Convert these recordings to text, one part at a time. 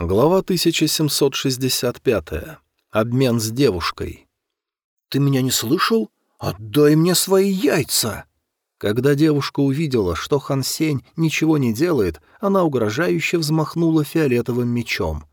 Глава 1765. Обмен с девушкой. «Ты меня не слышал? Отдай мне свои яйца!» Когда девушка увидела, что Хан Сень ничего не делает, она угрожающе взмахнула фиолетовым мечом.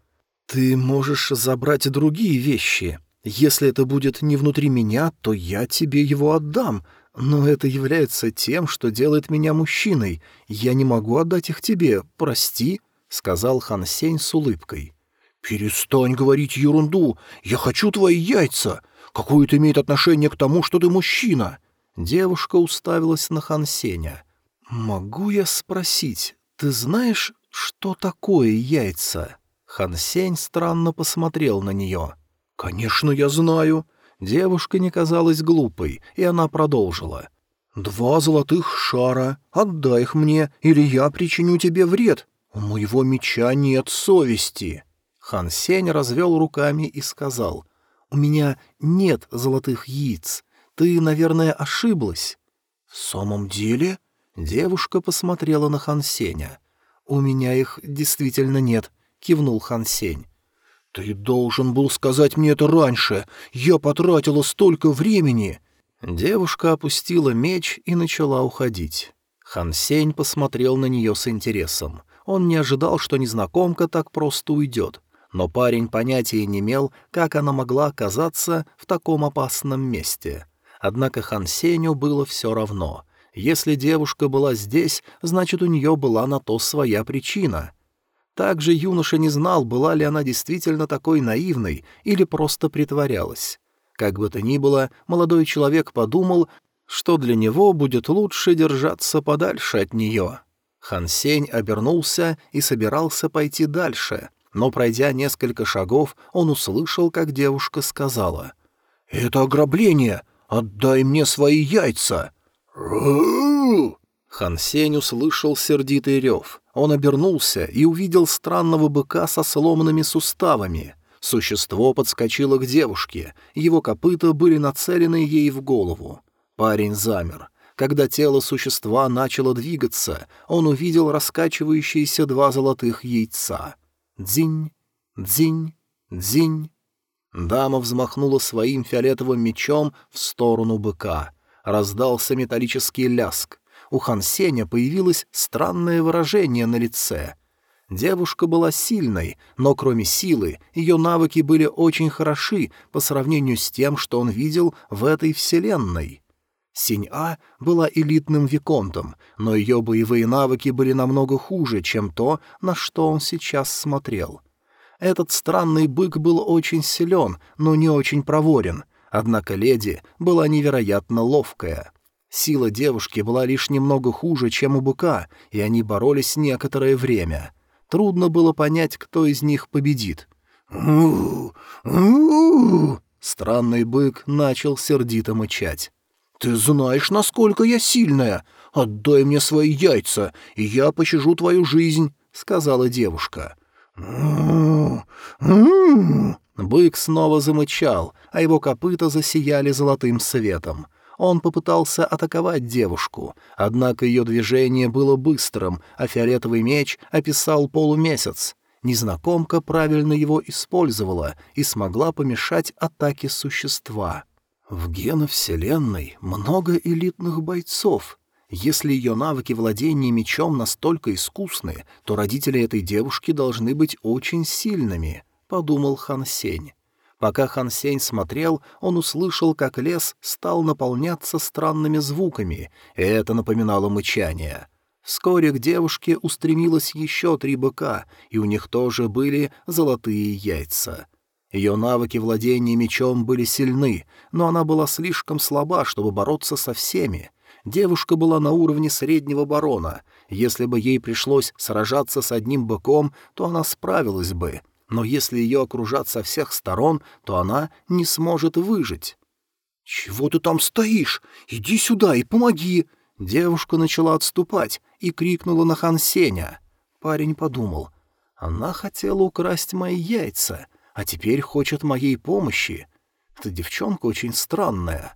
«Ты можешь забрать другие вещи. Если это будет не внутри меня, то я тебе его отдам. Но это является тем, что делает меня мужчиной. Я не могу отдать их тебе, прости», — сказал Хан Сень с улыбкой. «Перестань говорить ерунду! Я хочу твои яйца! Какое это имеет отношение к тому, что ты мужчина?» Девушка уставилась на Хан Сеня. «Могу я спросить, ты знаешь, что такое яйца?» Хан Сень странно посмотрел на нее. «Конечно, я знаю». Девушка не казалась глупой, и она продолжила. «Два золотых шара. Отдай их мне, или я причиню тебе вред. «У моего меча нет совести!» Хан Сень развел руками и сказал, «У меня нет золотых яиц. Ты, наверное, ошиблась». «В самом деле?» Девушка посмотрела на Хан Сеня. «У меня их действительно нет», — кивнул Хан Сень. «Ты должен был сказать мне это раньше. Я потратила столько времени». Девушка опустила меч и начала уходить. Хан Сень посмотрел на нее с интересом. Он не ожидал, что незнакомка так просто уйдет, но парень понятия не имел, как она могла оказаться в таком опасном месте. Однако Хан Сеню было все равно. Если девушка была здесь, значит, у нее была на то своя причина. Также юноша не знал, была ли она действительно такой наивной или просто притворялась. Как бы то ни было, молодой человек подумал, что для него будет лучше держаться подальше от нее. Хан Сень обернулся и собирался пойти дальше, но, пройдя несколько шагов, он услышал, как девушка сказала. «Это ограбление! Отдай мне свои яйца!» Хан Сень услышал сердитый рев. Он обернулся и увидел странного быка со сломанными суставами. Существо подскочило к девушке, его копыта были нацелены ей в голову. Парень замер. Когда тело существа начало двигаться, он увидел раскачивающиеся два золотых яйца. Дзинь, дзинь, дзинь. Дама взмахнула своим фиолетовым мечом в сторону быка. Раздался металлический ляск. У Хан Сеня появилось странное выражение на лице. Девушка была сильной, но кроме силы, ее навыки были очень хороши по сравнению с тем, что он видел в этой вселенной. Синь-А была элитным виконтом, но ее боевые навыки были намного хуже, чем то, на что он сейчас смотрел. Этот странный бык был очень силен, но не очень проворен, однако леди была невероятно ловкая. Сила девушки была лишь немного хуже, чем у быка, и они боролись некоторое время. Трудно было понять, кто из них победит. Странный бык начал сердито мычать. «Ты знаешь, насколько я сильная. Отдай мне свои яйца, и я пощажу твою жизнь», — сказала девушка. Бык снова замычал, а его копыта засияли золотым светом. Он попытался атаковать девушку, однако ее движение было быстрым, а фиолетовый меч описал полумесяц. Незнакомка правильно его использовала и смогла помешать атаке существа. В геновселенной много элитных бойцов. Если ее навыки владения мечом настолько искусны, то родители этой девушки должны быть очень сильными, — подумал Хан Сень. Пока Хан Сень смотрел, он услышал, как лес стал наполняться странными звуками, и это напоминало мычание. Вскоре к девушке устремилось еще три быка, и у них тоже были золотые яйца — ее навыки владения мечом были сильны, но она была слишком слаба, чтобы бороться со всеми. Девушка была на уровне среднего барона. Если бы ей пришлось сражаться с одним быком, то она справилась бы. Но если ее окружат со всех сторон, то она не сможет выжить. «Чего ты там стоишь? Иди сюда и помоги!» Девушка начала отступать и крикнула на Хан Сеня. Парень подумал. «Она хотела украсть мои яйца а теперь хочет моей помощи. Эта девчонка очень странная.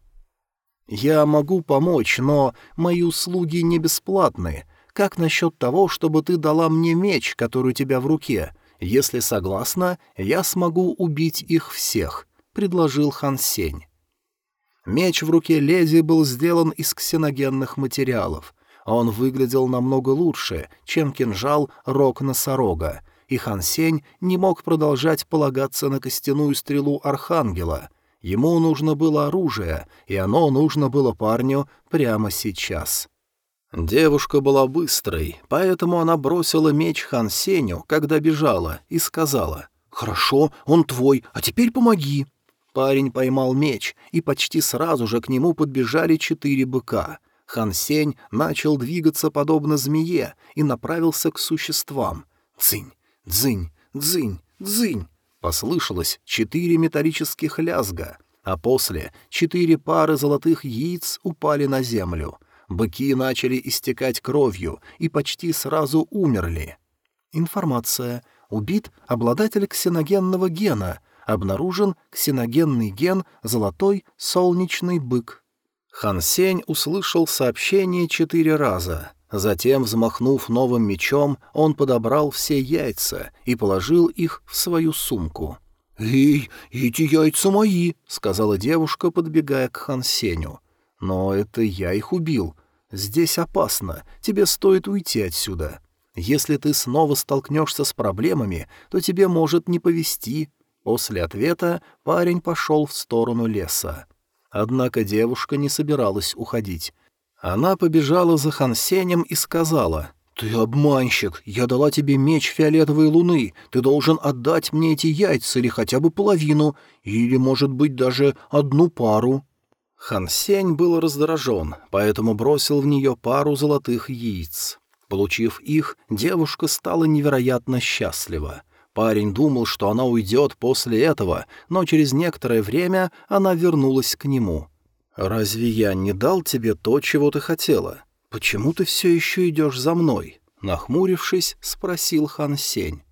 Я могу помочь, но мои услуги не бесплатны. Как насчет того, чтобы ты дала мне меч, который у тебя в руке? Если согласна, я смогу убить их всех», — предложил Хан Сень. Меч в руке леди был сделан из ксеногенных материалов. Он выглядел намного лучше, чем кинжал рог-носорога, и Хан Сень не мог продолжать полагаться на костяную стрелу Архангела. Ему нужно было оружие, и оно нужно было парню прямо сейчас. Девушка была быстрой, поэтому она бросила меч Хан Сеню, когда бежала, и сказала «Хорошо, он твой, а теперь помоги». Парень поймал меч, и почти сразу же к нему подбежали четыре быка. Хан Сень начал двигаться подобно змее и направился к существам. Цинь, дзынь, дзынь, дзынь. Послышалось четыре металлических лязга, а после четыре пары золотых яиц упали на землю — Быки начали истекать кровью и почти сразу умерли. Информация. Убит обладатель ксеногенного гена. Обнаружен ксеногенный ген «Золотой солнечный бык». Хан Сень услышал сообщение четыре раза. Затем, взмахнув новым мечом, он подобрал все яйца и положил их в свою сумку. «Эй, эти яйца мои!» — сказала девушка, подбегая к Хан Сеню. «Но это я их убил. Здесь опасно, тебе стоит уйти отсюда. Если ты снова столкнешься с проблемами, то тебе может не повезти». После ответа парень пошел в сторону леса. Однако девушка не собиралась уходить. Она побежала за Хансенем и сказала, «Ты обманщик, я дала тебе меч фиолетовой луны, ты должен отдать мне эти яйца или хотя бы половину, или, может быть, даже одну пару». Хан Сень был раздражен, поэтому бросил в нее пару золотых яиц. Получив их, девушка стала невероятно счастлива. Парень думал, что она уйдет после этого, но через некоторое время она вернулась к нему. «Разве я не дал тебе то, чего ты хотела? Почему ты все еще идешь за мной?» Нахмурившись, спросил Хан Сень.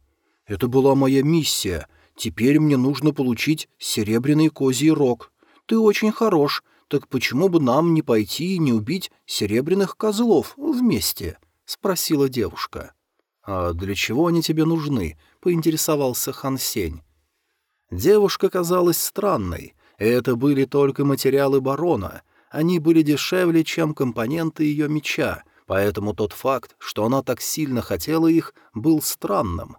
«Это была моя миссия. Теперь мне нужно получить серебряный козий рог. Ты очень хорош, так почему бы нам не пойти и не убить серебряных козлов вместе?» — спросила девушка. «А для чего они тебе нужны?» — поинтересовался Хан Сень. Девушка казалась странной. Это были только материалы барона. Они были дешевле, чем компоненты ее меча, поэтому тот факт, что она так сильно хотела их, был странным.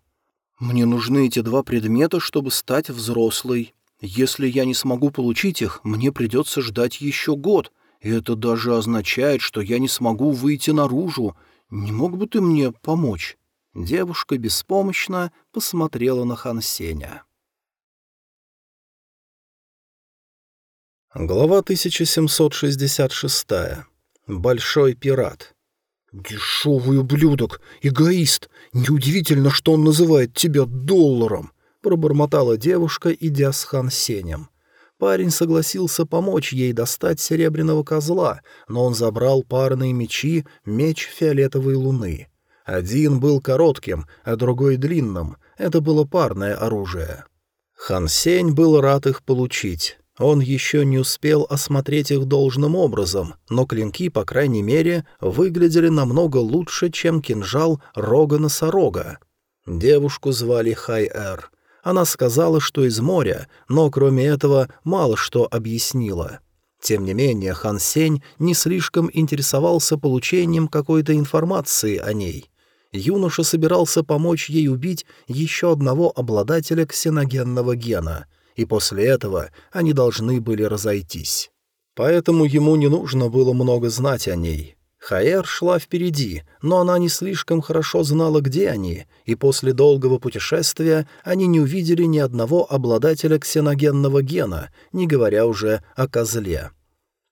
«Мне нужны эти два предмета, чтобы стать взрослой», если я не смогу получить их, мне придется ждать еще год, и это даже означает, что я не смогу выйти наружу. Не мог бы ты мне помочь?» Девушка беспомощно посмотрела на Хансеня. Глава 1766. Большой пират. «Дешевый ублюдок! Эгоист! Неудивительно, что он называет тебя долларом!» — пробормотала девушка, идя с Хан Сенем. Парень согласился помочь ей достать серебряного козла, но он забрал парные мечи, меч фиолетовой луны. Один был коротким, а другой длинным. Это было парное оружие. Хан Сень был рад их получить. Он еще не успел осмотреть их должным образом, но клинки, по крайней мере, выглядели намного лучше, чем кинжал рога-носорога. Девушку звали Хай-Эр. Она сказала, что из моря, но кроме этого мало что объяснила. Тем не менее, Хан Сень не слишком интересовался получением какой-то информации о ней. Юноша собирался помочь ей убить еще одного обладателя ксеногенного гена, и после этого они должны были разойтись. Поэтому ему не нужно было много знать о ней. Хаэр шла впереди, но она не слишком хорошо знала, где они, и после долгого путешествия они не увидели ни одного обладателя ксеногенного гена, не говоря уже о козле.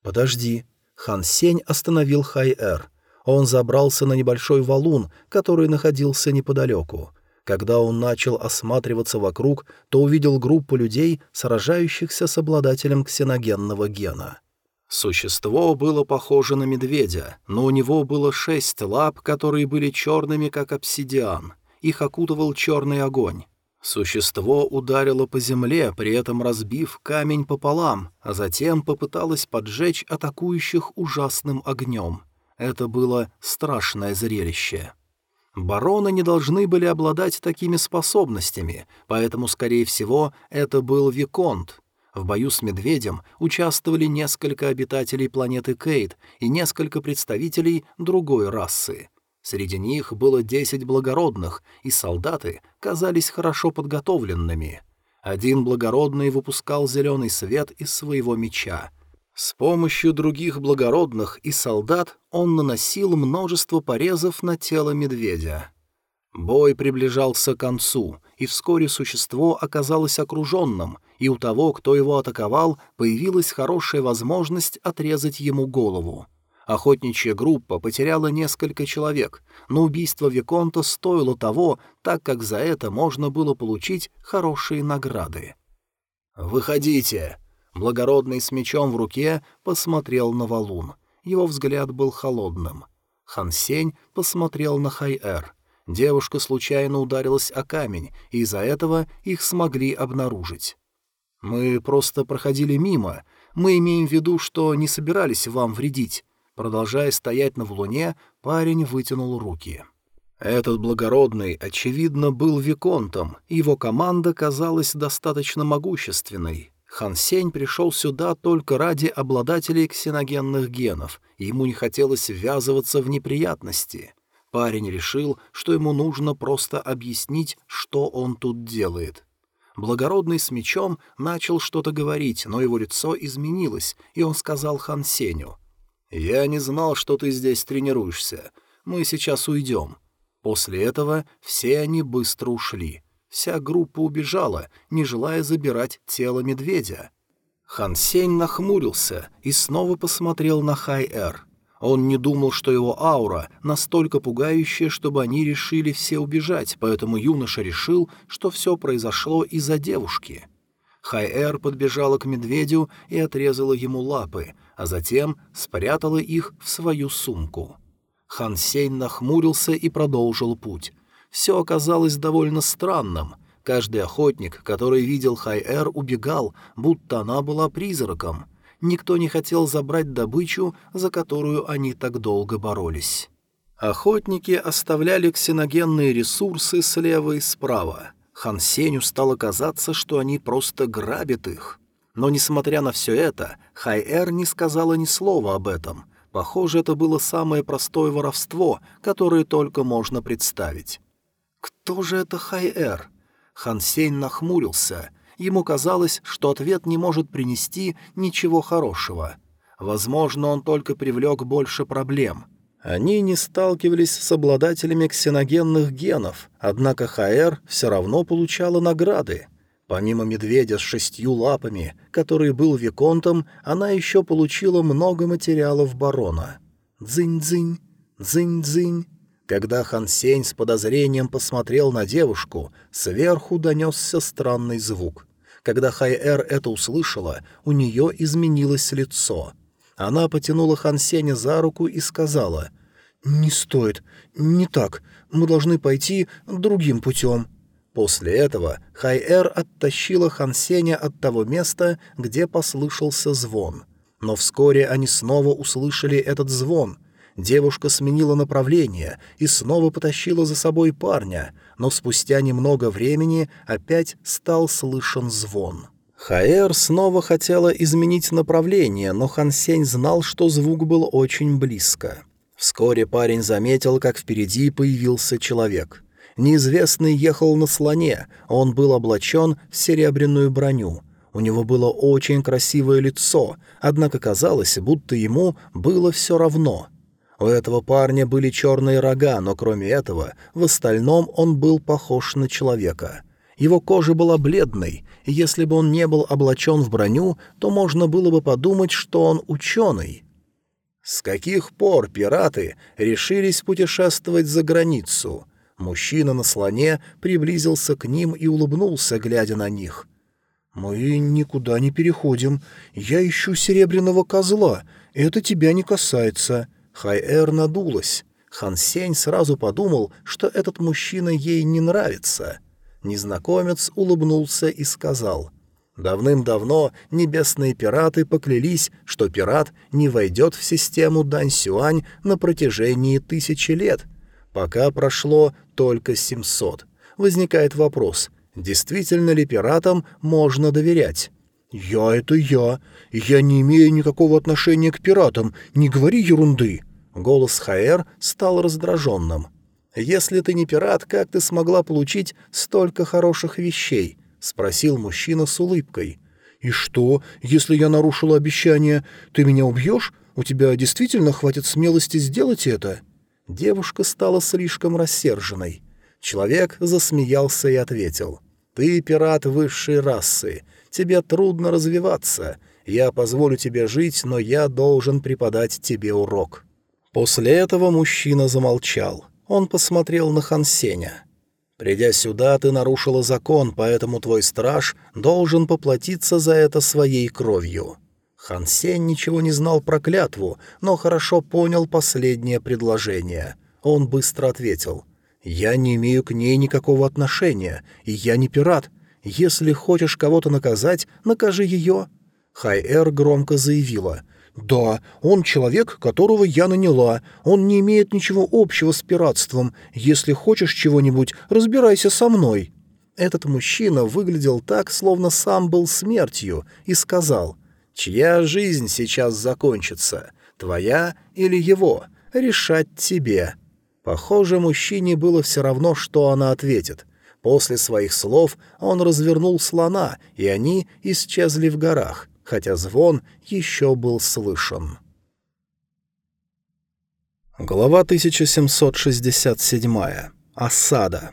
«Подожди». Хан Сень остановил Хайэр. Он забрался на небольшой валун, который находился неподалеку. Когда он начал осматриваться вокруг, то увидел группу людей, сражающихся с обладателем ксеногенного гена. Существо было похоже на медведя, но у него было шесть лап, которые были черными, как обсидиан. Их окутывал черный огонь. Существо ударило по земле, при этом разбив камень пополам, а затем попыталось поджечь атакующих ужасным огнем. Это было страшное зрелище. Бароны не должны были обладать такими способностями, поэтому, скорее всего, это был Виконт. В бою с медведем участвовали несколько обитателей планеты Кейт и несколько представителей другой расы. Среди них было десять благородных, и солдаты казались хорошо подготовленными. Один благородный выпускал зеленый свет из своего меча. С помощью других благородных и солдат он наносил множество порезов на тело медведя. Бой приближался к концу, и вскоре существо оказалось окруженным, и у того, кто его атаковал, появилась хорошая возможность отрезать ему голову. Охотничья группа потеряла несколько человек, но убийство Виконта стоило того, так как за это можно было получить хорошие награды. «Выходите!» Благородный с мечом в руке посмотрел на валун. Его взгляд был холодным. Хансень посмотрел на Хайэр. Девушка случайно ударилась о камень, и из-за этого их смогли обнаружить. «Мы просто проходили мимо. Мы имеем в виду, что не собирались вам вредить. Продолжая стоять на валуне, парень вытянул руки. Этот благородный, очевидно, был виконтом, его команда казалась достаточно могущественной. Хан Сень пришел сюда только ради обладателей ксеногенных генов, и ему не хотелось ввязываться в неприятности. Парень решил, что ему нужно просто объяснить, что он тут делает. Благородный с мечом начал что-то говорить, но его лицо изменилось, и он сказал Хан Сеню — «Я не знал, что ты здесь тренируешься. Мы сейчас уйдем». После этого все они быстро ушли. Вся группа убежала, не желая забирать тело медведя. Хан Сень нахмурился и снова посмотрел на Хай-Эр. Он не думал, что его аура настолько пугающая, чтобы они решили все убежать, поэтому юноша решил, что все произошло из-за девушки. Хай-Эр подбежала к медведю и отрезала ему лапы, а затем спрятала их в свою сумку. Хан Сень нахмурился и продолжил путь. Все оказалось довольно странным. Каждый охотник, который видел Хай-Эр, убегал, будто она была призраком. Никто не хотел забрать добычу, за которую они так долго боролись. Охотники оставляли ксеногенные ресурсы слева и справа. Хан Сеню стало казаться, что они просто грабят их. Но, несмотря на все это, Хай-Эр не сказала ни слова об этом. Похоже, это было самое простое воровство, которое только можно представить. «Кто же это Хай-Эр?» Хан Сень нахмурился. Ему казалось, что ответ не может принести ничего хорошего. Возможно, он только привлек больше проблем — они не сталкивались с обладателями ксеногенных генов, однако Хаэр все равно получала награды. Помимо медведя с шестью лапами, который был виконтом, она еще получила много материалов барона. Дзынь-дзынь, дзынь-дзынь. Когда Хан Сень с подозрением посмотрел на девушку, сверху донесся странный звук. Когда Хай-Эр это услышала, у нее изменилось лицо. Она потянула Хан Сеня за руку и сказала «Не стоит. Не так. Мы должны пойти другим путем». После этого Хай-Эр оттащила Хан Сеня от того места, где послышался звон. Но вскоре они снова услышали этот звон. Девушка сменила направление и снова потащила за собой парня, но спустя немного времени опять стал слышен звон. Хаэр снова хотела изменить направление, но Хан Сень знал, что звук был очень близко. Вскоре парень заметил, как впереди появился человек. Неизвестный ехал на слоне, он был облачен в серебряную броню. У него было очень красивое лицо, однако казалось, будто ему было все равно. У этого парня были черные рога, но кроме этого, в остальном он был похож на человека. Его кожа была бледной, и если бы он не был облачен в броню, то можно было бы подумать, что он ученый. С каких пор пираты решились путешествовать за границу? Мужчина на слоне приблизился к ним и улыбнулся, глядя на них. «Мы никуда не переходим. Я ищу серебряного козла. Это тебя не касается». Хайэр надулась. Хан Сень сразу подумал, что этот мужчина ей не нравится. Незнакомец улыбнулся и сказал — Давным-давно небесные пираты поклялись, что пират не войдет в систему Дань-Сюань на протяжении тысячи лет. Пока прошло только 700. Возникает вопрос, действительно ли пиратам можно доверять? «Я — это я. Я не имею никакого отношения к пиратам. Не говори ерунды». Голос Хаэр стал раздраженным. «Если ты не пират, как ты смогла получить столько хороших вещей?» — спросил мужчина с улыбкой. «И что, если я нарушила обещание? Ты меня убьешь? У тебя действительно хватит смелости сделать это?» Девушка стала слишком рассерженной. Человек засмеялся и ответил. «Ты пират высшей расы. Тебе трудно развиваться. Я позволю тебе жить, но я должен преподать тебе урок». После этого мужчина замолчал. Он посмотрел на Хансеня. «Придя сюда, ты нарушила закон, поэтому твой страж должен поплатиться за это своей кровью». Хан Сень ничего не знал про клятву, но хорошо понял последнее предложение. Он быстро ответил. «Я не имею к ней никакого отношения, и я не пират. Если хочешь кого-то наказать, накажи ее». Хай-Эр громко заявила. «Да, он человек, которого я наняла. Он не имеет ничего общего с пиратством. Если хочешь чего-нибудь, разбирайся со мной». Этот мужчина выглядел так, словно сам был смертью, и сказал — Чья жизнь сейчас закончится, твоя или его, решать тебе. Похоже, мужчине было все равно, что она ответит. После своих слов он развернул слона, и они исчезли в горах, хотя звон еще был слышен. Глава 1767. Осада.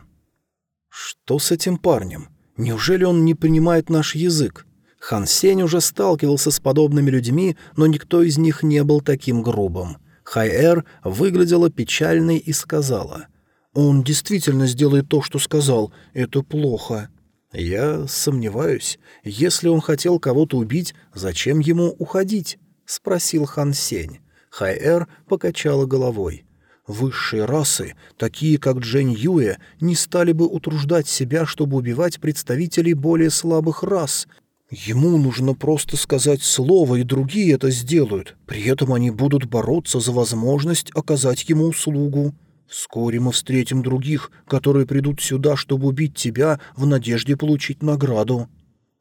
Что с этим парнем? Неужели он не понимает наш язык? Хан Сень уже сталкивался с подобными людьми, но никто из них не был таким грубым. Хай-Эр выглядела печальной и сказала. «Он действительно сделает то, что сказал. Это плохо». «Я сомневаюсь. Если он хотел кого-то убить, зачем ему уходить?» — спросил Хан Сень. Хай-Эр покачала головой. Высшие расы, такие как Джень Юэ, не стали бы утруждать себя, чтобы убивать представителей более слабых рас, Ему нужно просто сказать слово, и другие это сделают. При этом они будут бороться за возможность оказать ему услугу. Вскоре мы встретим других, которые придут сюда, чтобы убить тебя в надежде получить награду.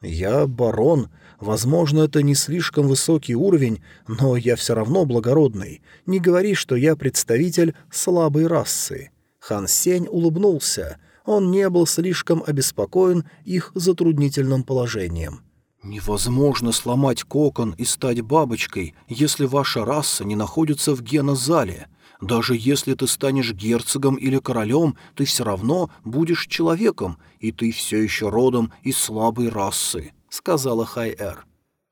Я барон. Возможно, это не слишком высокий уровень, но я все равно благородный. Не говори, что я представитель слабой расы. Хан Сень улыбнулся. Он не был слишком обеспокоен их затруднительным положением. «Невозможно сломать кокон и стать бабочкой, если ваша раса не находится в генозале. Даже если ты станешь герцогом или королем, ты все равно будешь человеком, и ты все еще родом из слабой расы», — сказала Хай-Эр.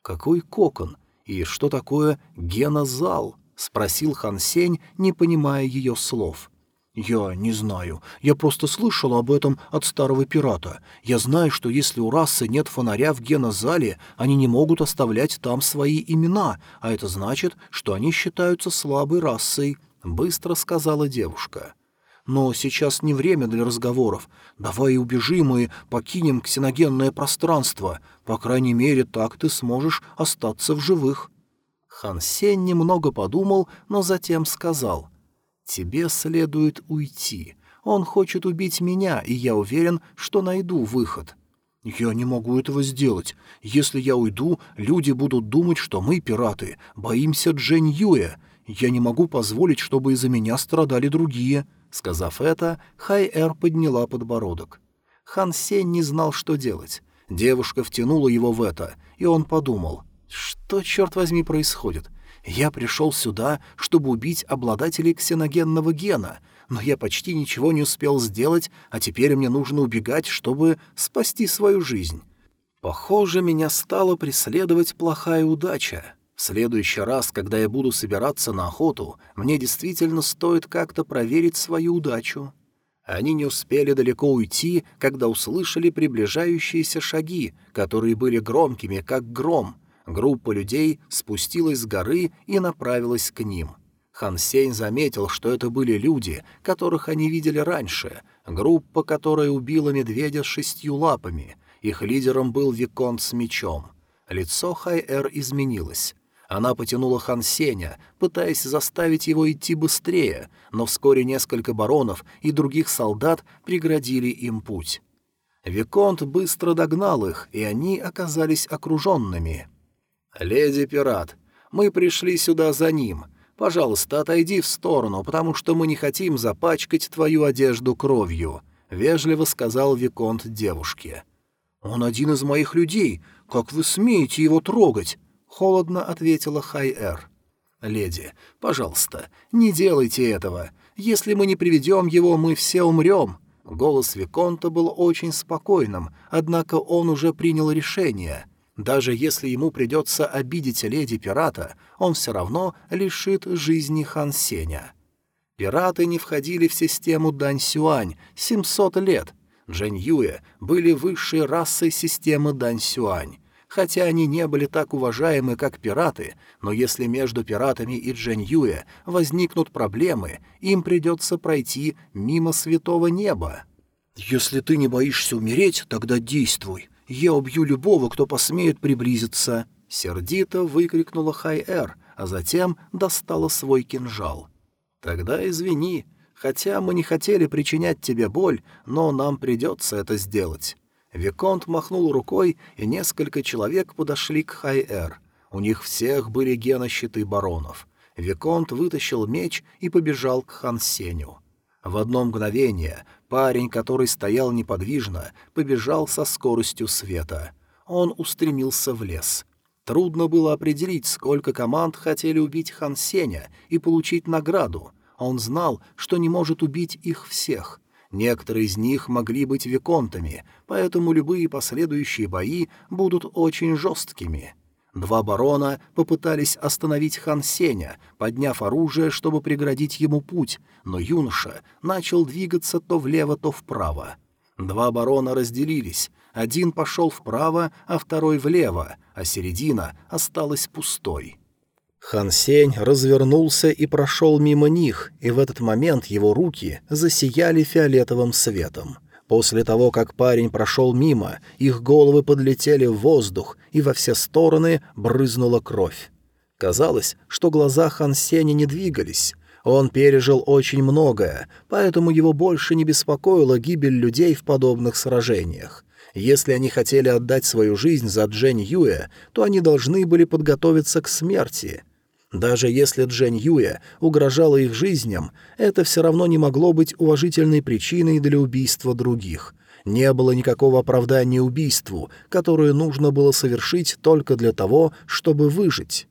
«Какой кокон? И что такое генозал?» — спросил Хан Сень, не понимая ее слов. «Я не знаю. Я просто слышал об этом от старого пирата. Я знаю, что если у расы нет фонаря в генозале, они не могут оставлять там свои имена, а это значит, что они считаются слабой расой», — быстро сказала девушка. «Но сейчас не время для разговоров. Давай убежим и покинем ксеногенное пространство. По крайней мере, так ты сможешь остаться в живых». Хан Сень немного подумал, но затем сказал — «Тебе следует уйти. Он хочет убить меня, и я уверен, что найду выход». «Я не могу этого сделать. Если я уйду, люди будут думать, что мы, пираты, боимся Джень Юэ. Я не могу позволить, чтобы из-за меня страдали другие». Сказав это, Хай-Эр подняла подбородок. Хан Сень не знал, что делать. Девушка втянула его в это, и он подумал, что, черт возьми, происходит? Я пришел сюда, чтобы убить обладателей ксеногенного гена, но я почти ничего не успел сделать, а теперь мне нужно убегать, чтобы спасти свою жизнь. Похоже, меня стала преследовать плохая удача. В следующий раз, когда я буду собираться на охоту, мне действительно стоит как-то проверить свою удачу. Они не успели далеко уйти, когда услышали приближающиеся шаги, которые были громкими, как гром, Группа людей спустилась с горы и направилась к ним. Хан Сень заметил, что это были люди, которых они видели раньше, группа, которая убила медведя шестью лапами. Их лидером был Виконт с мечом. Лицо Хай-Эр изменилось. Она потянула Хан Сеня, пытаясь заставить его идти быстрее, но вскоре несколько баронов и других солдат преградили им путь. Виконт быстро догнал их, и они оказались окруженными. «Леди-пират, мы пришли сюда за ним. Пожалуйста, отойди в сторону, потому что мы не хотим запачкать твою одежду кровью», — вежливо сказал Виконт девушке. «Он один из моих людей. Как вы смеете его трогать?» — холодно ответила Хай-Эр. «Леди, пожалуйста, не делайте этого. Если мы не приведем его, мы все умрем». Голос Виконта был очень спокойным, однако он уже принял решение. Даже если ему придется обидеть леди-пирата, он все равно лишит жизни Хан Сеня. Пираты не входили в систему Дань Сюань 700 лет. Джэнь Юэ были высшей расой системы Дань Сюань. Хотя они не были так уважаемы, как пираты, но если между пиратами и Джэнь Юэ возникнут проблемы, им придется пройти мимо святого неба. «Если ты не боишься умереть, тогда действуй. Я убью любого, кто посмеет приблизиться!» Сердито выкрикнула Хай-Эр, а затем достала свой кинжал. «Тогда извини, хотя мы не хотели причинять тебе боль, но нам придется это сделать». Виконт махнул рукой, и несколько человек подошли к Хай-Эр. У них всех были генощиты баронов. Виконт вытащил меч и побежал к Хан Сеню. В одно мгновение парень, который стоял неподвижно, побежал со скоростью света. Он устремился в лес. Трудно было определить, сколько команд хотели убить Хан Сеня и получить награду. Он знал, что не может убить их всех. Некоторые из них могли быть виконтами, поэтому любые последующие бои будут очень жесткими. Два барона попытались остановить хан Сеня, подняв оружие, чтобы преградить ему путь, но юноша начал двигаться то влево, то вправо. Два барона разделились, один пошел вправо, а второй влево, а середина осталась пустой. Хан Сень развернулся и прошел мимо них, и в этот момент его руки засияли фиолетовым светом — После того, как парень прошел мимо, их головы подлетели в воздух, и во все стороны брызнула кровь. Казалось, что глаза Хан Сеня не двигались. Он пережил очень многое, поэтому его больше не беспокоила гибель людей в подобных сражениях. Если они хотели отдать свою жизнь за Джень Юэ, то они должны были подготовиться к смерти — даже если Джен Юэ угрожала их жизням, это все равно не могло быть уважительной причиной для убийства других. Не было никакого оправдания убийству, которое нужно было совершить только для того, чтобы выжить.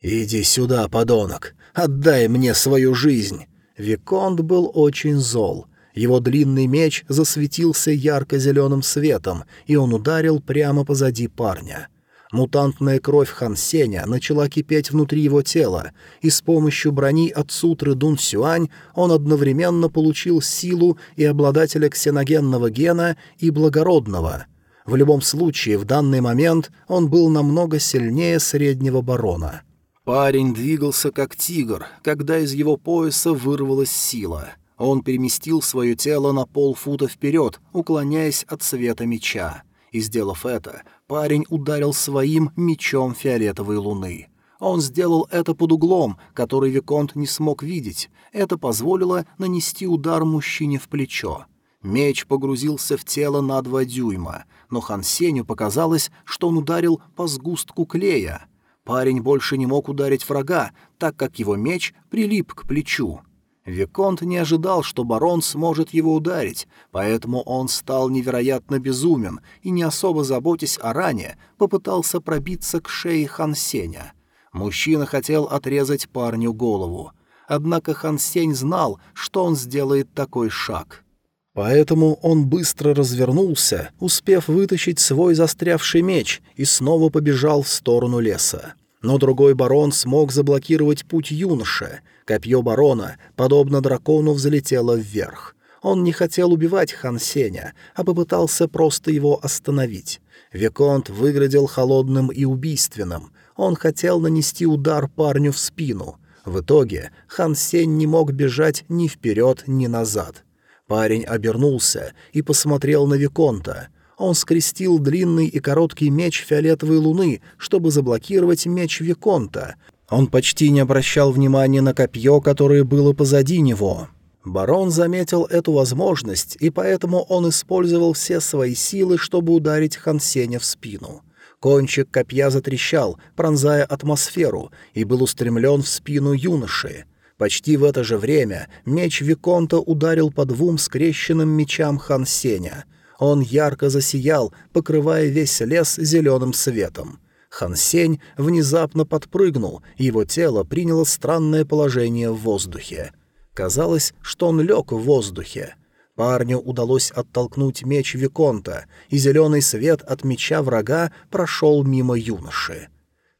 «Иди сюда, подонок! Отдай мне свою жизнь!» Виконт был очень зол. Его длинный меч засветился ярко-зеленым светом, и он ударил прямо позади парня — Мутантная кровь Хан Сеня начала кипеть внутри его тела, и с помощью брони от сутры Дун Сюань он одновременно получил силу и обладателя ксеногенного гена, и благородного. В любом случае, в данный момент он был намного сильнее среднего барона. Парень двигался как тигр, когда из его пояса вырвалась сила. Он переместил свое тело на полфута вперед, уклоняясь от света меча. И, сделав это, парень ударил своим мечом фиолетовой луны. Он сделал это под углом, который Виконт не смог видеть. Это позволило нанести удар мужчине в плечо. Меч погрузился в тело на два дюйма, но Хан Сеню показалось, что он ударил по сгустку клея. Парень больше не мог ударить врага, так как его меч прилип к плечу. Виконт не ожидал, что барон сможет его ударить, поэтому он стал невероятно безумен и, не особо заботясь о ране, попытался пробиться к шее Хансеня. Мужчина хотел отрезать парню голову. Однако Хансень знал, что он сделает такой шаг. Поэтому он быстро развернулся, успев вытащить свой застрявший меч, и снова побежал в сторону леса. Но другой барон смог заблокировать путь юноши. Копье барона, подобно дракону, взлетело вверх. Он не хотел убивать Хан Сеня, а попытался просто его остановить. Виконт выглядел холодным и убийственным. Он хотел нанести удар парню в спину. В итоге Хан Сень не мог бежать ни вперед, ни назад. Парень обернулся и посмотрел на Виконта — Он скрестил длинный и короткий меч фиолетовой луны, чтобы заблокировать меч Виконта. Он почти не обращал внимания на копье, которое было позади него. Барон заметил эту возможность, и поэтому он использовал все свои силы, чтобы ударить Хансеня в спину. Кончик копья затрещал, пронзая атмосферу, и был устремлен в спину юноши. Почти в это же время меч Виконта ударил по двум скрещенным мечам Хансеня — он ярко засиял, покрывая весь лес зеленым светом. Хан Сень внезапно подпрыгнул, его тело приняло странное положение в воздухе. Казалось, что он лег в воздухе. Парню удалось оттолкнуть меч Виконта, и зеленый свет от меча врага прошел мимо юноши.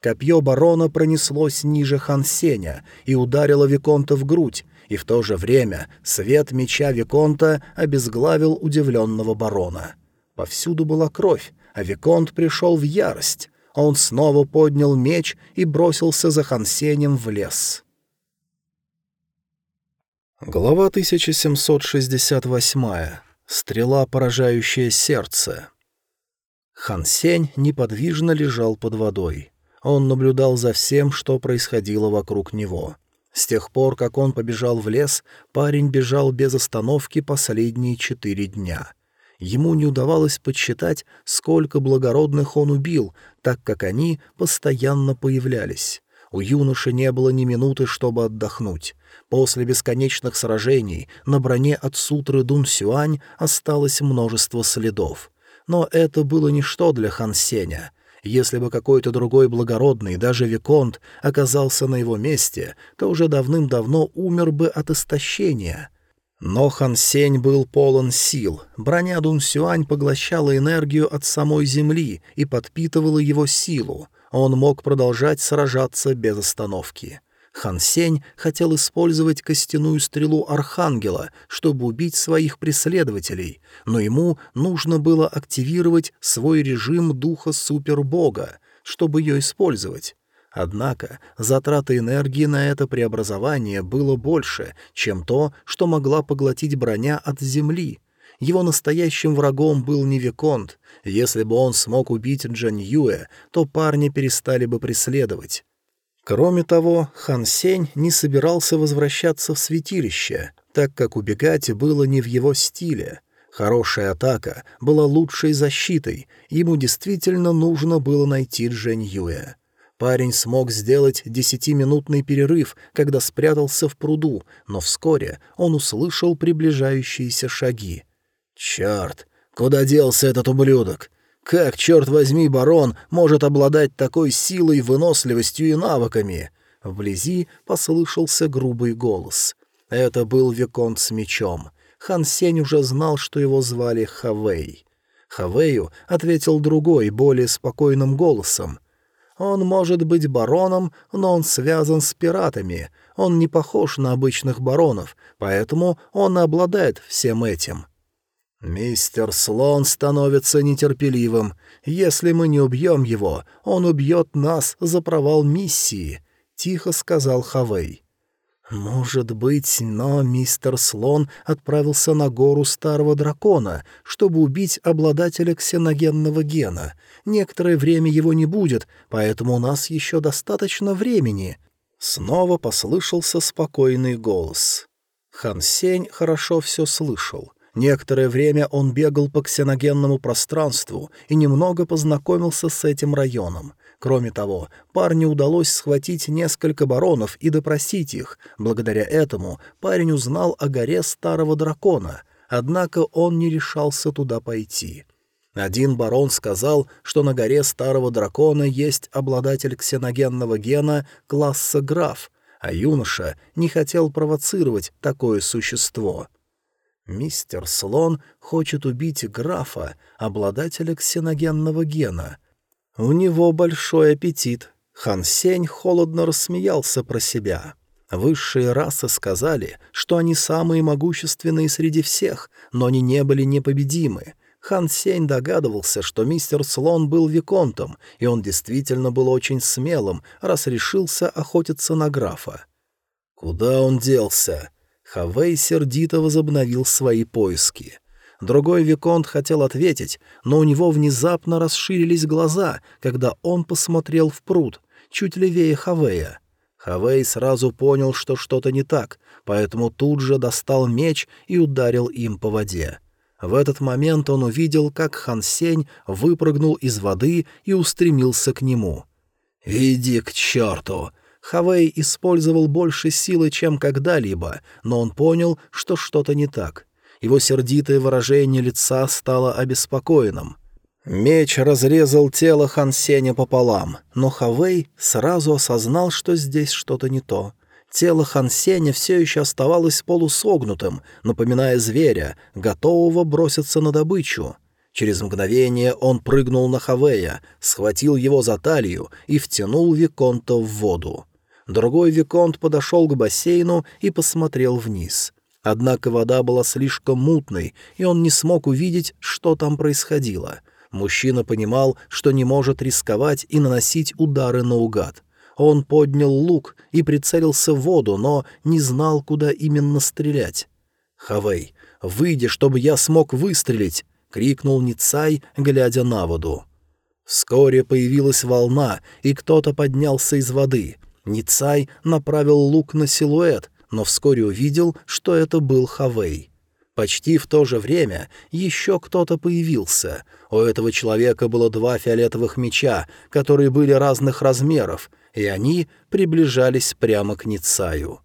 Копье барона пронеслось ниже Хансеня и ударило Виконта в грудь, и в то же время свет меча Виконта обезглавил удивленного барона. Повсюду была кровь, а Виконт пришел в ярость. Он снова поднял меч и бросился за Хансенем в лес. Глава 1768. Стрела, поражающая сердце. Хансень неподвижно лежал под водой. Он наблюдал за всем, что происходило вокруг него. С тех пор, как он побежал в лес, парень бежал без остановки последние четыре дня. Ему не удавалось подсчитать, сколько благородных он убил, так как они постоянно появлялись. У юноши не было ни минуты, чтобы отдохнуть. После бесконечных сражений на броне от сутры Дун Сюань осталось множество следов. Но это было ничто для Хан Сеня — если бы какой-то другой благородный, даже Виконт, оказался на его месте, то уже давным-давно умер бы от истощения. Но Хан Сень был полон сил. Броня Дун Сюань поглощала энергию от самой земли и подпитывала его силу. Он мог продолжать сражаться без остановки. Хан Сень хотел использовать костяную стрелу Архангела, чтобы убить своих преследователей, но ему нужно было активировать свой режим духа супербога, чтобы ее использовать. Однако затраты энергии на это преобразование было больше, чем то, что могла поглотить броня от земли. Его настоящим врагом был не Виконт. Если бы он смог убить Джан Юэ, то парни перестали бы преследовать. Кроме того, Хан Сень не собирался возвращаться в святилище, так как убегать было не в его стиле. Хорошая атака была лучшей защитой, ему действительно нужно было найти Джэнь Юэ. Парень смог сделать десятиминутный перерыв, когда спрятался в пруду, но вскоре он услышал приближающиеся шаги. «Черт! Куда делся этот ублюдок? Как, черт возьми, барон может обладать такой силой, выносливостью и навыками? Вблизи послышался грубый голос. Это был Виконт с мечом. Хан Сень уже знал, что его звали Хавей. Хавею ответил другой, более спокойным голосом. «Он может быть бароном, но он связан с пиратами. Он не похож на обычных баронов, поэтому он обладает всем этим. «Мистер Слон становится нетерпеливым. Если мы не убьем его, он убьет нас за провал миссии», — тихо сказал Хавей. «Может быть, но мистер Слон отправился на гору Старого Дракона, чтобы убить обладателя ксеногенного гена. Некоторое время его не будет, поэтому у нас еще достаточно времени». Снова послышался спокойный голос. Хан Сень хорошо все слышал — Некоторое время он бегал по ксеногенному пространству и немного познакомился с этим районом. Кроме того, парню удалось схватить несколько баронов и допросить их. Благодаря этому парень узнал о горе Старого Дракона, однако он не решался туда пойти. Один барон сказал, что на горе Старого Дракона есть обладатель ксеногенного гена класса граф, а юноша не хотел провоцировать такое существо — Мистер Слон хочет убить графа, обладателя ксеногенного гена. У него большой аппетит. Хан Сень холодно рассмеялся про себя. Высшие расы сказали, что они самые могущественные среди всех, но они не были непобедимы. Хан Сень догадывался, что мистер Слон был виконтом, и он действительно был очень смелым, раз решился охотиться на графа. Куда он делся? Хавей сердито возобновил свои поиски. Другой Виконт хотел ответить, но у него внезапно расширились глаза, когда он посмотрел в пруд, чуть левее Хавея. Хавей сразу понял, что что-то не так, поэтому тут же достал меч и ударил им по воде. В этот момент он увидел, как Хан Сень выпрыгнул из воды и устремился к нему. «Иди к черту!» Хавей использовал больше силы, чем когда-либо, но он понял, что что-то не так. Его сердитое выражение лица стало обеспокоенным. Меч разрезал тело Хан Сеня пополам, но Хавей сразу осознал, что здесь что-то не то. Тело Хан Сеня все еще оставалось полусогнутым, напоминая зверя, готового броситься на добычу. Через мгновение он прыгнул на Хавея, схватил его за талию и втянул Виконта в воду. Другой Виконт подошел к бассейну и посмотрел вниз. Однако вода была слишком мутной, и он не смог увидеть, что там происходило. Мужчина понимал, что не может рисковать и наносить удары наугад. Он поднял лук и прицелился в воду, но не знал, куда именно стрелять. «Хавей, выйди, чтобы я смог выстрелить!» — крикнул Ницай, глядя на воду. Вскоре появилась волна, и кто-то поднялся из воды. Ницай направил лук на силуэт, но вскоре увидел, что это был Хавей. Почти в то же время еще кто-то появился. У этого человека было два фиолетовых меча, которые были разных размеров, и они приближались прямо к Ницаю.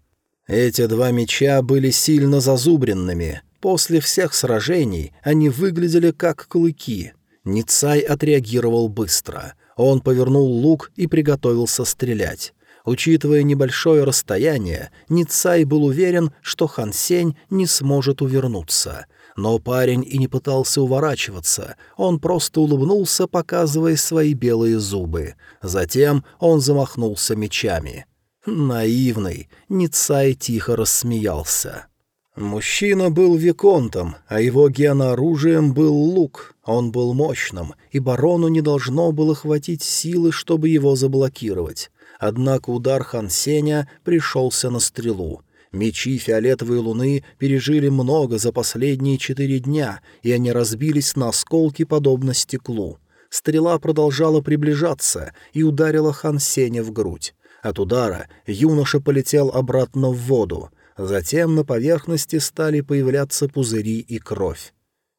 Эти два меча были сильно зазубренными. После всех сражений они выглядели как клыки. Ницай отреагировал быстро. Он повернул лук и приготовился стрелять. Учитывая небольшое расстояние, Ницай был уверен, что Хан Сень не сможет увернуться. Но парень и не пытался уворачиваться, он просто улыбнулся, показывая свои белые зубы. Затем он замахнулся мечами. Наивный, Ницай тихо рассмеялся. Мужчина был виконтом, а его генооружием был лук. Он был мощным, и барону не должно было хватить силы, чтобы его заблокировать. Однако удар Хан Сеня пришелся на стрелу. Мечи фиолетовой луны пережили много за последние четыре дня, и они разбились на осколки, подобно стеклу. Стрела продолжала приближаться и ударила Хан Сеня в грудь. От удара юноша полетел обратно в воду. Затем на поверхности стали появляться пузыри и кровь.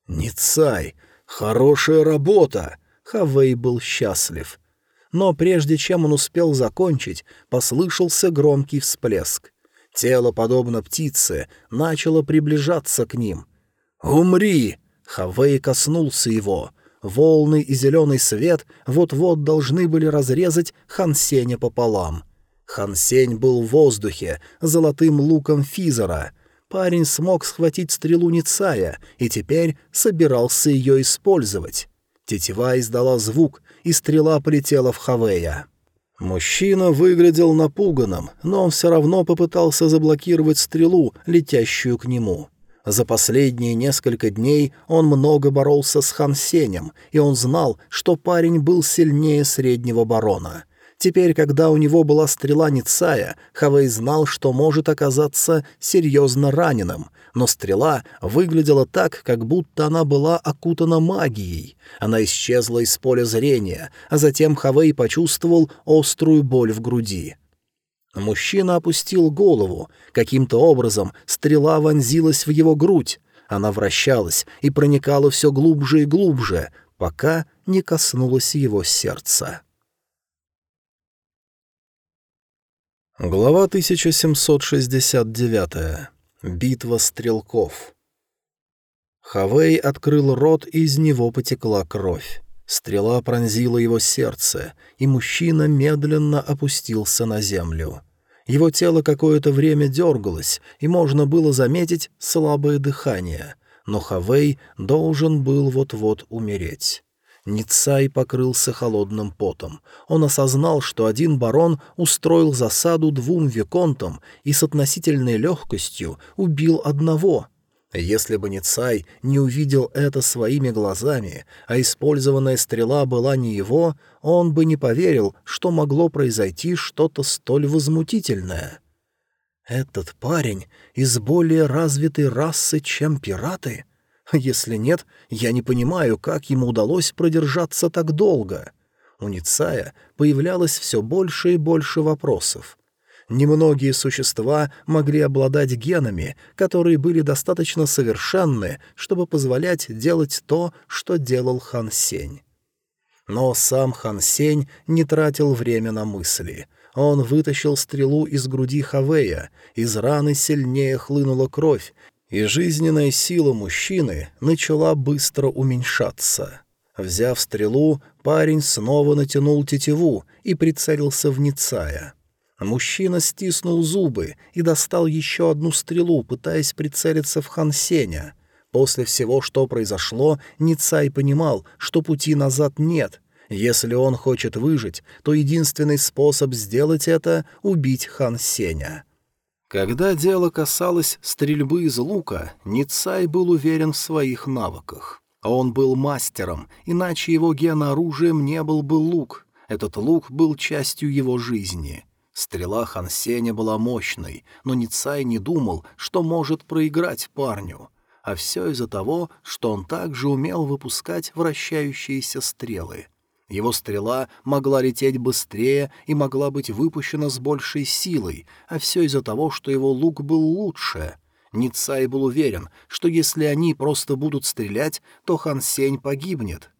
«Ницай! Хорошая работа!» Хавей был счастлив но прежде чем он успел закончить, послышался громкий всплеск. Тело, подобно птице, начало приближаться к ним. «Умри!» — Хавей коснулся его. Волны и зеленый свет вот-вот должны были разрезать Хансеня пополам. Хансень был в воздухе, золотым луком Физера. Парень смог схватить стрелу Ницая и теперь собирался ее использовать. Тетива издала звук, и стрела полетела в Хавея. Мужчина выглядел напуганным, но он все равно попытался заблокировать стрелу, летящую к нему. За последние несколько дней он много боролся с Хан Сенем, и он знал, что парень был сильнее среднего барона — Теперь, когда у него была стрела Ницая, Хавей знал, что может оказаться серьезно раненым, но стрела выглядела так, как будто она была окутана магией. Она исчезла из поля зрения, а затем Хавей почувствовал острую боль в груди. Мужчина опустил голову. Каким-то образом стрела вонзилась в его грудь. Она вращалась и проникала все глубже и глубже, пока не коснулась его сердца. Глава 1769. Битва стрелков. Хавей открыл рот, и из него потекла кровь. Стрела пронзила его сердце, и мужчина медленно опустился на землю. Его тело какое-то время дергалось, и можно было заметить слабое дыхание, но Хавей должен был вот-вот умереть. Ницай покрылся холодным потом. Он осознал, что один барон устроил засаду двум виконтам и с относительной легкостью убил одного. Если бы Ницай не увидел это своими глазами, а использованная стрела была не его, он бы не поверил, что могло произойти что-то столь возмутительное. «Этот парень из более развитой расы, чем пираты?» Если нет, я не понимаю, как ему удалось продержаться так долго. У Ницая появлялось все больше и больше вопросов. Немногие существа могли обладать генами, которые были достаточно совершенны, чтобы позволять делать то, что делал Хан Сень. Но сам Хан Сень не тратил время на мысли. Он вытащил стрелу из груди Хавея, из раны сильнее хлынула кровь, и жизненная сила мужчины начала быстро уменьшаться. Взяв стрелу, парень снова натянул тетиву и прицелился в Ницая. Мужчина стиснул зубы и достал еще одну стрелу, пытаясь прицелиться в Хансеня. После всего, что произошло, Ницай понимал, что пути назад нет. Если он хочет выжить, то единственный способ сделать это — убить Хан Сеня. Когда дело касалось стрельбы из лука, Ницай был уверен в своих навыках. Он был мастером, иначе его генооружием не был бы лук. Этот лук был частью его жизни. Стрела Хансеня была мощной, но Ницай не думал, что может проиграть парню. А все из-за того, что он также умел выпускать вращающиеся стрелы. Его стрела могла лететь быстрее и могла быть выпущена с большей силой, а все из-за того, что его лук был лучше. Ницай был уверен, что если они просто будут стрелять, то Хан Сень погибнет.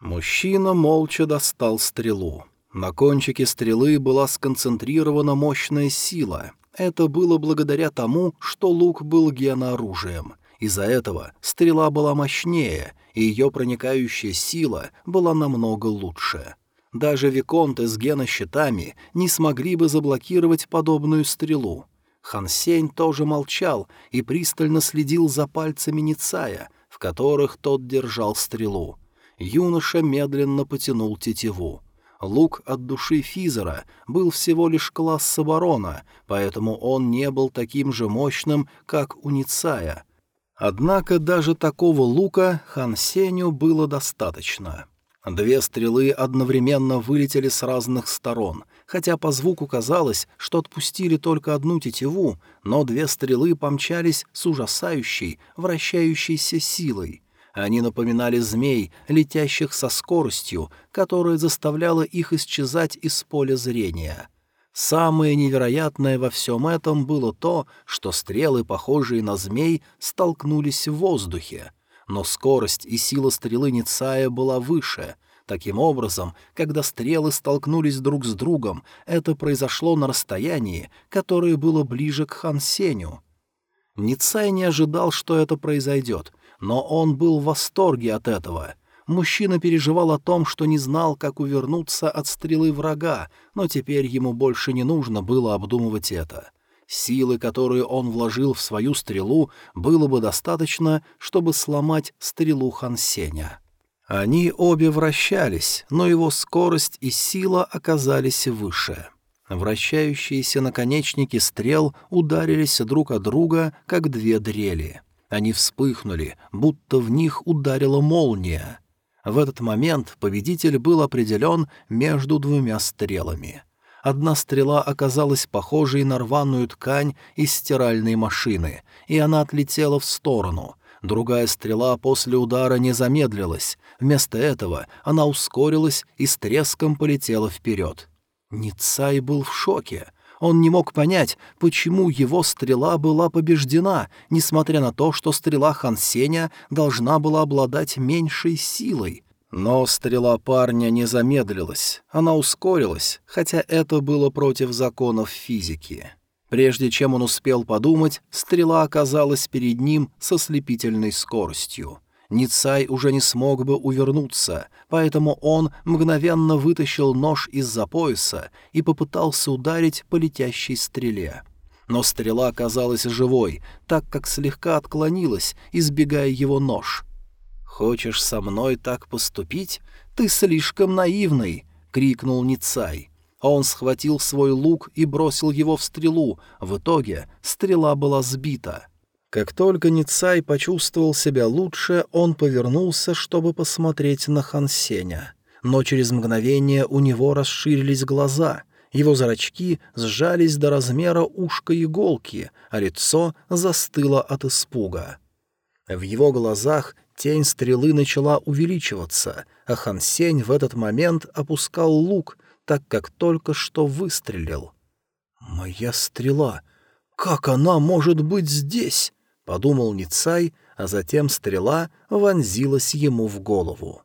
Мужчина молча достал стрелу. На кончике стрелы была сконцентрирована мощная сила. Это было благодаря тому, что лук был генооружием. Из-за этого стрела была мощнее, и ее проникающая сила была намного лучше. Даже виконты с генощитами не смогли бы заблокировать подобную стрелу. Хансень тоже молчал и пристально следил за пальцами Ницая, в которых тот держал стрелу. Юноша медленно потянул тетиву. Лук от души Физера был всего лишь класс оборона, поэтому он не был таким же мощным, как у Ницая — Однако даже такого лука Хан Сеню было достаточно. Две стрелы одновременно вылетели с разных сторон, хотя по звуку казалось, что отпустили только одну тетиву, но две стрелы помчались с ужасающей, вращающейся силой. Они напоминали змей, летящих со скоростью, которая заставляла их исчезать из поля зрения — Самое невероятное во всем этом было то, что стрелы, похожие на змей, столкнулись в воздухе. Но скорость и сила стрелы Ницая была выше. Таким образом, когда стрелы столкнулись друг с другом, это произошло на расстоянии, которое было ближе к Хансеню. Ницай не ожидал, что это произойдет, но он был в восторге от этого — Мужчина переживал о том, что не знал, как увернуться от стрелы врага, но теперь ему больше не нужно было обдумывать это. Силы, которые он вложил в свою стрелу, было бы достаточно, чтобы сломать стрелу Хансеня. Они обе вращались, но его скорость и сила оказались выше. Вращающиеся наконечники стрел ударились друг от друга, как две дрели. Они вспыхнули, будто в них ударила молния. В этот момент победитель был определен между двумя стрелами. Одна стрела оказалась похожей на рваную ткань из стиральной машины, и она отлетела в сторону. Другая стрела после удара не замедлилась. Вместо этого она ускорилась и с треском полетела вперед. Ницай был в шоке. Он не мог понять, почему его стрела была побеждена, несмотря на то, что стрела Хансеня должна была обладать меньшей силой. Но стрела парня не замедлилась, она ускорилась, хотя это было против законов физики. Прежде чем он успел подумать, стрела оказалась перед ним со слепительной скоростью. Ницай уже не смог бы увернуться, поэтому он мгновенно вытащил нож из-за пояса и попытался ударить по летящей стреле. Но стрела оказалась живой, так как слегка отклонилась, избегая его нож. «Хочешь со мной так поступить? Ты слишком наивный!» — крикнул Ницай. Он схватил свой лук и бросил его в стрелу. В итоге стрела была сбита. Как только Ницай почувствовал себя лучше, он повернулся, чтобы посмотреть на Хансеня. Но через мгновение у него расширились глаза, его зрачки сжались до размера ушка иголки, а лицо застыло от испуга. В его глазах тень стрелы начала увеличиваться, а Хансень в этот момент опускал лук, так как только что выстрелил. «Моя стрела! Как она может быть здесь?» — подумал Ницай, а затем стрела вонзилась ему в голову.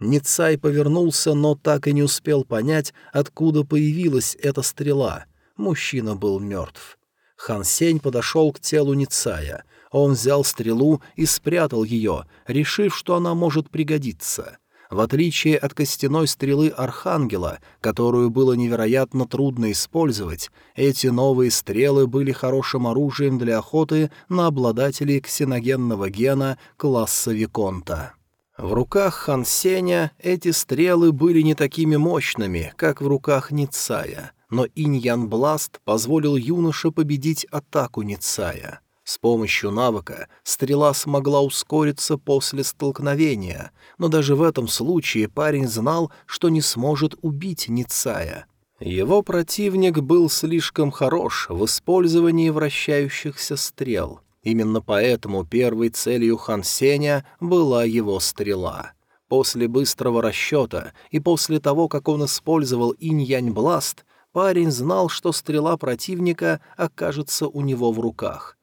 Ницай повернулся, но так и не успел понять, откуда появилась эта стрела. Мужчина был мертв. Хан Сень подошел к телу Ницая. Он взял стрелу и спрятал ее, решив, что она может пригодиться. В отличие от костяной стрелы Архангела, которую было невероятно трудно использовать, эти новые стрелы были хорошим оружием для охоты на обладателей ксеногенного гена класса Виконта. В руках Хан Сеня эти стрелы были не такими мощными, как в руках Ницая, но Иньян Бласт позволил юноше победить атаку Ницая. С помощью навыка стрела смогла ускориться после столкновения, но даже в этом случае парень знал, что не сможет убить Ницая. Его противник был слишком хорош в использовании вращающихся стрел — Именно поэтому первой целью Хан Сеня была его стрела. После быстрого расчета и после того, как он использовал инь-янь-бласт, парень знал, что стрела противника окажется у него в руках.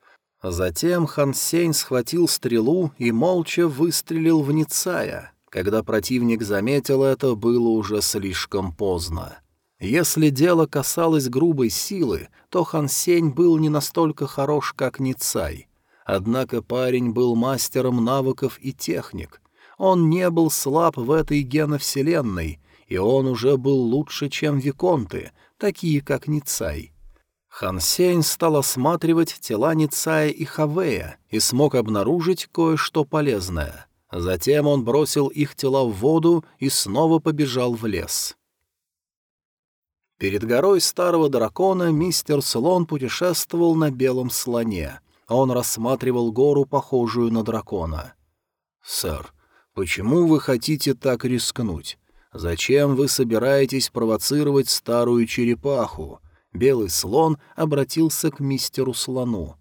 Затем Хан Сень схватил стрелу и молча выстрелил в Ницая. Когда противник заметил это, было уже слишком поздно. Если дело касалось грубой силы, то Хан Сень был не настолько хорош, как Ницай. Однако парень был мастером навыков и техник. Он не был слаб в этой геновселенной, и он уже был лучше, чем Виконты, такие как Ницай. Хан Сень стал осматривать тела Ницая и Хавея и смог обнаружить кое-что полезное. Затем он бросил их тела в воду и снова побежал в лес. Перед горой старого дракона мистер Слон путешествовал на белом слоне. Он рассматривал гору, похожую на дракона. «Сэр, почему вы хотите так рискнуть? Зачем вы собираетесь провоцировать старую черепаху?» Белый слон обратился к мистеру слону.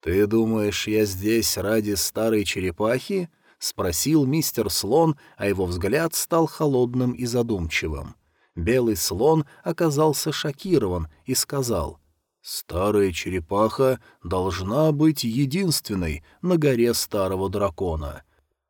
«Ты думаешь, я здесь ради старой черепахи?» — спросил мистер слон, а его взгляд стал холодным и задумчивым. Белый слон оказался шокирован и сказал, «Старая черепаха должна быть единственной на горе старого дракона.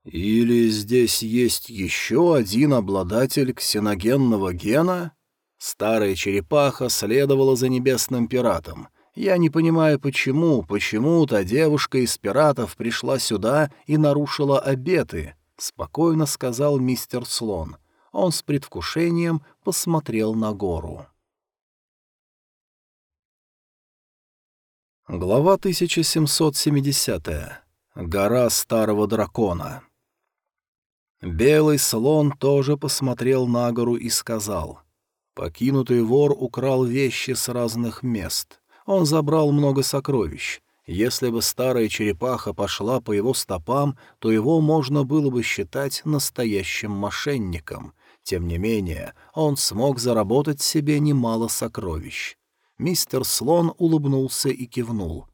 Или здесь есть еще один обладатель ксеногенного гена?» Старая черепаха следовала за небесным пиратом. Я не понимаю, почему, почему та девушка из пиратов пришла сюда и нарушила обеты, — спокойно сказал мистер Слон. — он с предвкушением посмотрел на гору. Глава 1770. Гора Старого Дракона. Белый слон тоже посмотрел на гору и сказал. Покинутый вор украл вещи с разных мест. Он забрал много сокровищ. Если бы старая черепаха пошла по его стопам, то его можно было бы считать настоящим мошенником. Тем не менее, он смог заработать себе немало сокровищ. Мистер Слон улыбнулся и кивнул.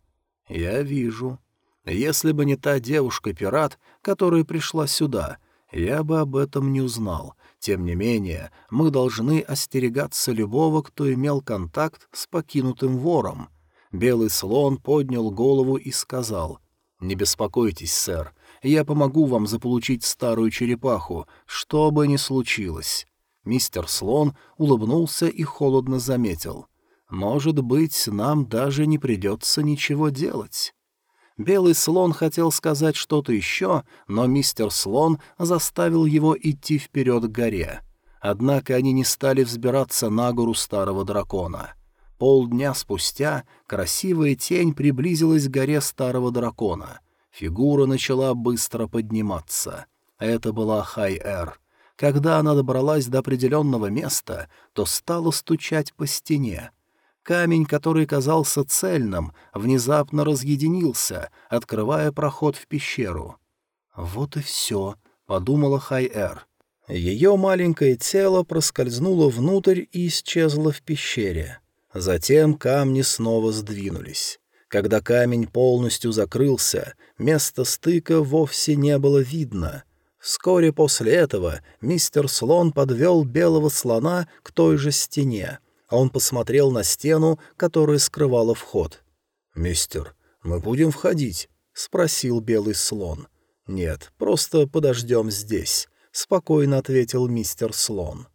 «Я вижу. Если бы не та девушка-пират, которая пришла сюда, я бы об этом не узнал. Тем не менее, мы должны остерегаться любого, кто имел контакт с покинутым вором». Белый слон поднял голову и сказал, «Не беспокойтесь, сэр, я помогу вам заполучить старую черепаху, что бы ни случилось». Мистер Слон улыбнулся и холодно заметил. «Может быть, нам даже не придется ничего делать». Белый слон хотел сказать что-то еще, но мистер Слон заставил его идти вперед к горе. Однако они не стали взбираться на гору старого дракона. Полдня спустя красивая тень приблизилась к горе старого дракона — Фигура начала быстро подниматься. Это была Хай-Эр. Когда она добралась до определенного места, то стала стучать по стене. Камень, который казался цельным, внезапно разъединился, открывая проход в пещеру. «Вот и все», — подумала Хай-Эр. Ее маленькое тело проскользнуло внутрь и исчезло в пещере. Затем камни снова сдвинулись. Когда камень полностью закрылся, место стыка вовсе не было видно. Вскоре после этого мистер Слон подвел белого слона к той же стене. Он посмотрел на стену, которая скрывала вход. «Мистер, мы будем входить?» — спросил белый слон. «Нет, просто подождем здесь», — спокойно ответил мистер Слон.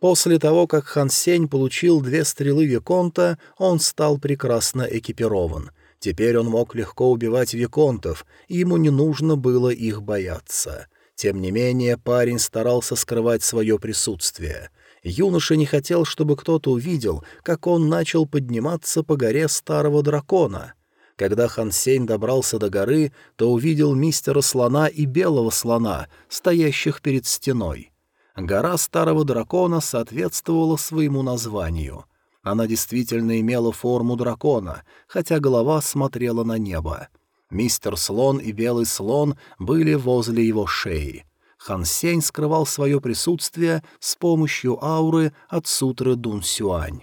После того, как Хан Сень получил две стрелы Виконта, он стал прекрасно экипирован. Теперь он мог легко убивать Виконтов, и ему не нужно было их бояться. Тем не менее, парень старался скрывать свое присутствие. Юноша не хотел, чтобы кто-то увидел, как он начал подниматься по горе старого дракона. Когда Хан Сень добрался до горы, то увидел мистера слона и белого слона, стоящих перед стеной. Гора старого дракона соответствовала своему названию. Она действительно имела форму дракона, хотя голова смотрела на небо. Мистер Слон и Белый Слон были возле его шеи. Хан Сень скрывал свое присутствие с помощью ауры от сутры Дун Сюань.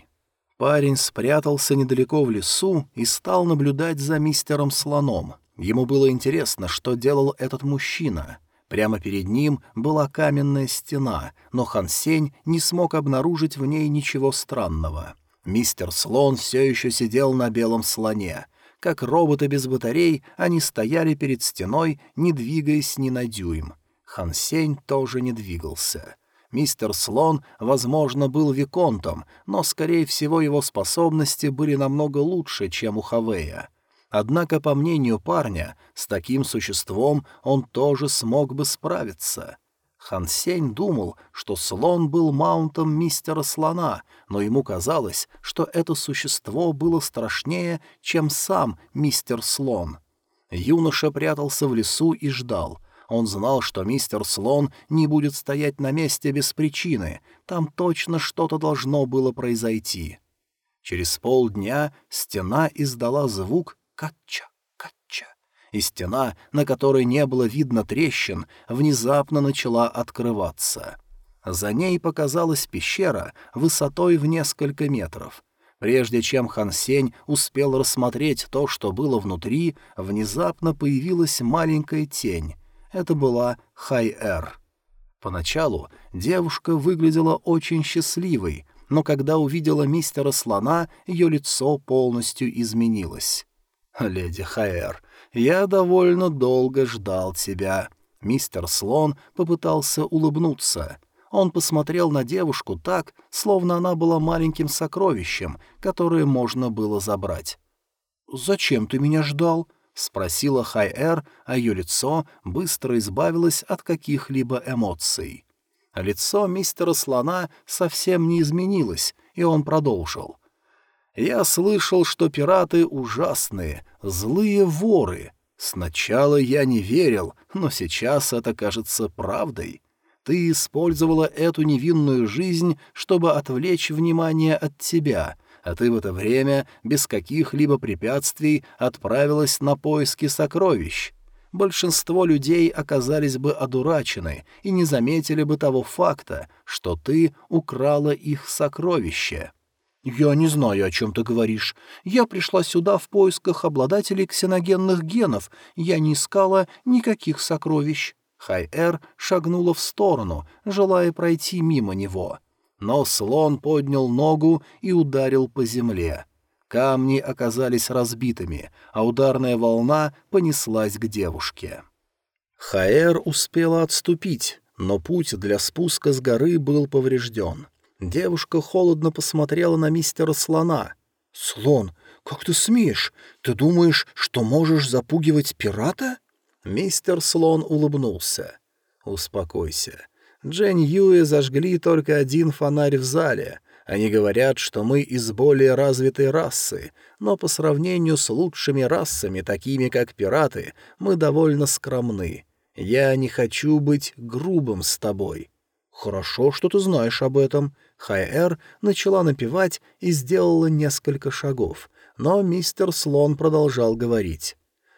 Парень спрятался недалеко в лесу и стал наблюдать за мистером Слоном. Ему было интересно, что делал этот мужчина. Прямо перед ним была каменная стена, но Хан Сень не смог обнаружить в ней ничего странного. Мистер Слон все еще сидел на белом слоне. Как роботы без батарей, они стояли перед стеной, не двигаясь ни на дюйм. Хан Сень тоже не двигался. Мистер Слон, возможно, был виконтом, но, скорее всего, его способности были намного лучше, чем у Хавея. Однако, по мнению парня, с таким существом он тоже смог бы справиться. Хан Сень думал, что слон был маунтом мистера слона, но ему казалось, что это существо было страшнее, чем сам мистер слон. Юноша прятался в лесу и ждал. Он знал, что мистер слон не будет стоять на месте без причины, там точно что-то должно было произойти. Через полдня стена издала звук Катча, катча. И стена, на которой не было видно трещин, внезапно начала открываться. За ней показалась пещера высотой в несколько метров. Прежде чем Хан Сень успел рассмотреть то, что было внутри, внезапно появилась маленькая тень. Это была Хай-Эр. Поначалу девушка выглядела очень счастливой, но когда увидела мистера слона, ее лицо полностью изменилось. «Леди Хаэр, я довольно долго ждал тебя». Мистер Слон попытался улыбнуться. Он посмотрел на девушку так, словно она была маленьким сокровищем, которое можно было забрать. «Зачем ты меня ждал?» — спросила Хай-Эр, а ее лицо быстро избавилось от каких-либо эмоций. Лицо мистера Слона совсем не изменилось, и он продолжил. Я слышал, что пираты ужасные, злые воры. Сначала я не верил, но сейчас это кажется правдой. Ты использовала эту невинную жизнь, чтобы отвлечь внимание от тебя, а ты в это время без каких-либо препятствий отправилась на поиски сокровищ. Большинство людей оказались бы одурачены и не заметили бы того факта, что ты украла их сокровища. «Я не знаю, о чем ты говоришь. Я пришла сюда в поисках обладателей ксеногенных генов. Я не искала никаких сокровищ». Хай-Эр шагнула в сторону, желая пройти мимо него. Но слон поднял ногу и ударил по земле. Камни оказались разбитыми, а ударная волна понеслась к девушке. Хаэр успела отступить, но путь для спуска с горы был поврежден. Девушка холодно посмотрела на мистера слона. «Слон, как ты смеешь? Ты думаешь, что можешь запугивать пирата?» Мистер Слон улыбнулся. «Успокойся. Джен Юэ зажгли только один фонарь в зале. Они говорят, что мы из более развитой расы, но по сравнению с лучшими расами, такими как пираты, мы довольно скромны. Я не хочу быть грубым с тобой». «Хорошо, что ты знаешь об этом. Хай-Эр начала напевать и сделала несколько шагов, но мистер Слон продолжал говорить.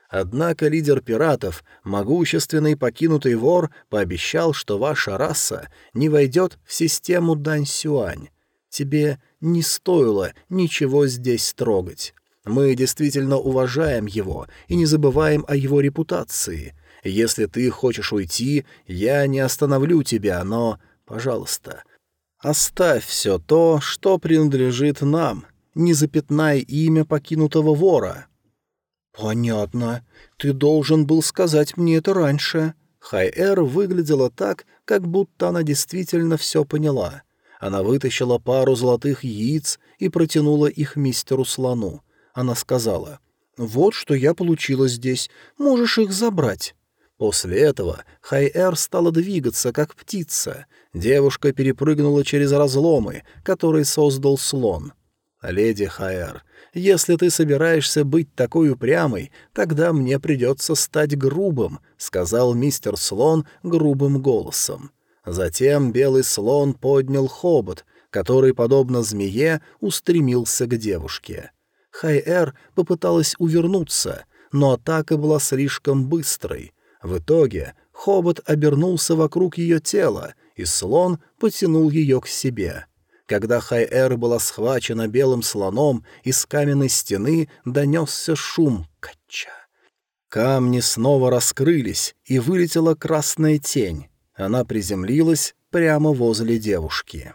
Однако лидер пиратов, могущественный покинутый вор, пообещал, что ваша раса не войдет в систему Дань-Сюань. Тебе не стоило ничего здесь трогать. Мы действительно уважаем его и не забываем о его репутации. Если ты хочешь уйти, я не остановлю тебя, но, пожалуйста, оставь все то, что принадлежит нам. Не запятнай имя покинутого вора». «Понятно. Ты должен был сказать мне это раньше». Хай-Эр выглядела так, как будто она действительно все поняла. Она вытащила пару золотых яиц и протянула их мистеру слону. Она сказала, «Вот что я получила здесь, можешь их забрать». После этого Хай-Эр стала двигаться, как птица. Девушка перепрыгнула через разломы, которые создал слон. «Леди Хай-Эр, если ты собираешься быть такой упрямой, тогда мне придется стать грубым», — сказал мистер Слон грубым голосом. Затем белый слон поднял хобот, который, подобно змее, устремился к девушке. Хай-Эр попыталась увернуться, но атака была слишком быстрой. В итоге хобот обернулся вокруг ее тела, и слон потянул ее к себе. Когда Хай-Эр была схвачена белым слоном, из каменной стены донесся шум кача. Камни снова раскрылись, и вылетела красная тень. Она приземлилась прямо возле девушки.